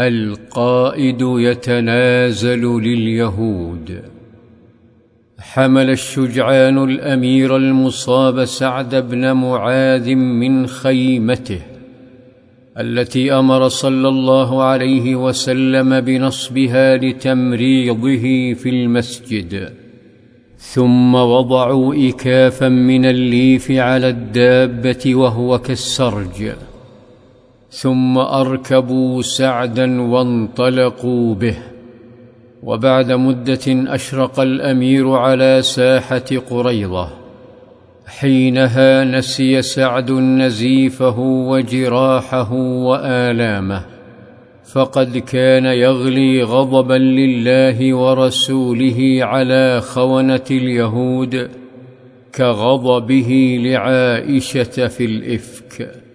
القائد يتنازل لليهود. حمل الشجعان الأمير المصاب سعد بن معاذ من خيمته التي أمر صلى الله عليه وسلم بنصبها لتمريضه في المسجد. ثم وضعوا إكافا من الليف على الدابة وهو كالسرج. ثم أركبوا سعدا وانطلقوا به. وبعد مدة أشرق الأمير على ساحة قريضه حينها نسي سعد نزيفه وجراحه وآلامه. فقد كان يغلي غضبا لله ورسوله على خونة اليهود كغضبه لعائشة في الإفك.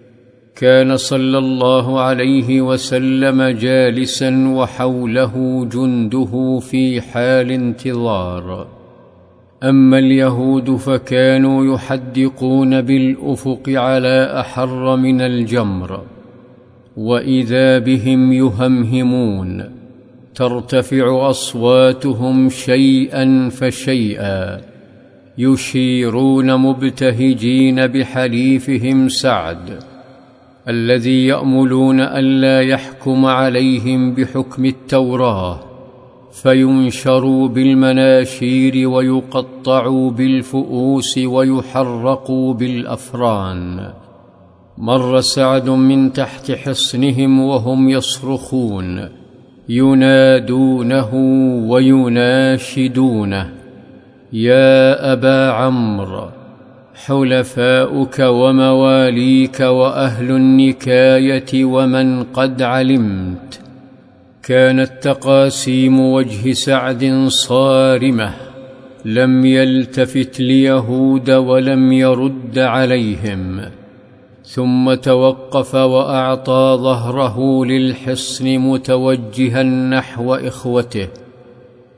كان صلى الله عليه وسلم جالسا وحوله جنده في حال انتظار. أما اليهود فكانوا يحدقون بالأفق على أحر من الجمر وإذا بهم يهمهمون ترتفع أصواتهم شيئا فشيئا يشيرون مبتهجين بحليفهم سعد. الذي يأملون الا يحكم عليهم بحكم التوراة فينشروا بالمناشير ويقطعوا بالفؤوس ويحرقوا بالأفران. مر سعد من تحت حصنهم وهم يصرخون ينادونه ويناشدونه يا أبا عمرو حلفاؤك ومواليك وأهل النكاية ومن قد علمت. كانت تقاسيم وجه سعد صارمة لم يلتفت ليهود ولم يرد عليهم. ثم توقف وأعطى ظهره للحصن متوجها نحو إخوته.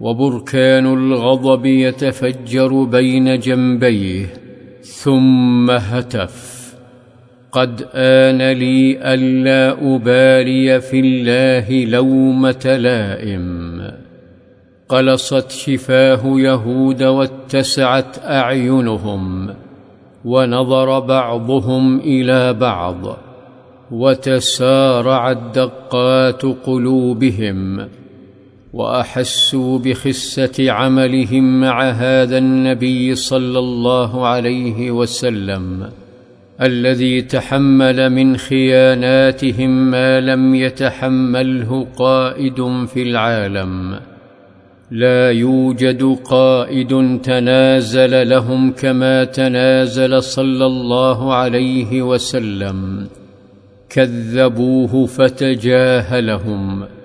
وبركان الغضب يتفجر بين جنبيه. ثم هتف. قد آن لي ألا أبالي في الله لومة لائم. قلصت شفاه يهود واتسعت أعينهم ونظر بعضهم إلى بعض وتسارعت دقات قلوبهم. وأحسوا بخسة عملهم مع هذا النبي صلى الله عليه وسلم الذي تحمل من خياناتهم ما لم يتحمله قائد في العالم. لا يوجد قائد تنازل لهم كما تنازل صلى الله عليه وسلم. كذبوه فتجاهلهم.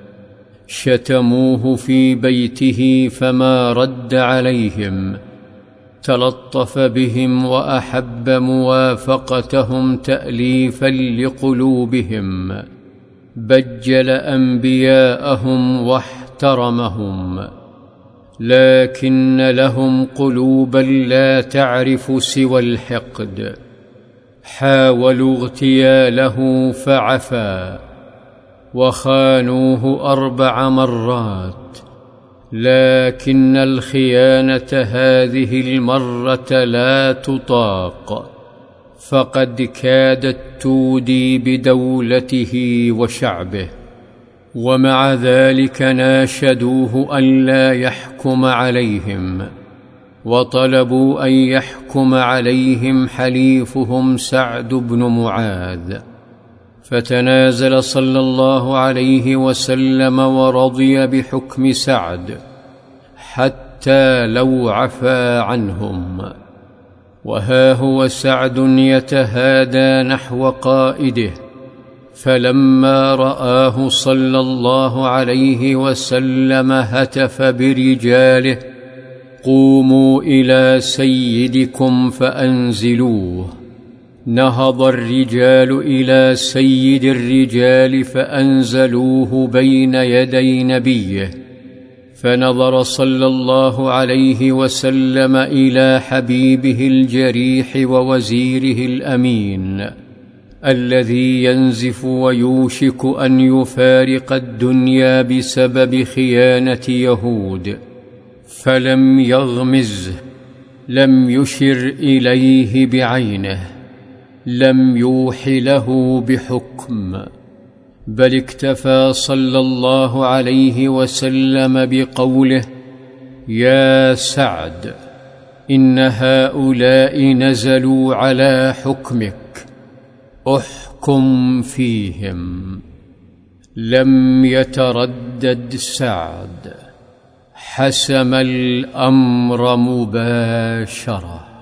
شتموه في بيته فما رد عليهم تلطف بهم وأحب موافقتهم تأليفا لقلوبهم بجل أنبياءهم واحترمهم لكن لهم قلوبا لا تعرف سوى الحقد حاولوا اغتياله فعفا. وخانوه أربع مرات لكن الخيانة هذه المرة لا تطاق. فقد كادت تودي بدولته وشعبه ومع ذلك ناشدوه الا يحكم عليهم وطلبوا أن يحكم عليهم حليفهم سعد بن معاذ. فتنازل صلى الله عليه وسلم ورضي بحكم سعد حتى لو عفا عنهم. وها هو سعد يتهادى نحو قائده فلما رآه صلى الله عليه وسلم هتف برجاله قوموا إلى سيدكم فأنزلوه. نهض الرجال إلى سيد الرجال فأنزلوه بين يدي نبيه فنظر صلى الله عليه وسلم إلى حبيبه الجريح ووزيره الأمين الذي ينزف ويوشك أن يفارق الدنيا بسبب خيانة يهود فلم يغمزه لم يشر إليه بعينه. لم يوح له بحكم بل اكتفى صلى الله عليه وسلم بقوله يا سعد إن هؤلاء نزلوا على حكمك أحكم فيهم. لم يتردد سعد حسم الأمر مباشرة.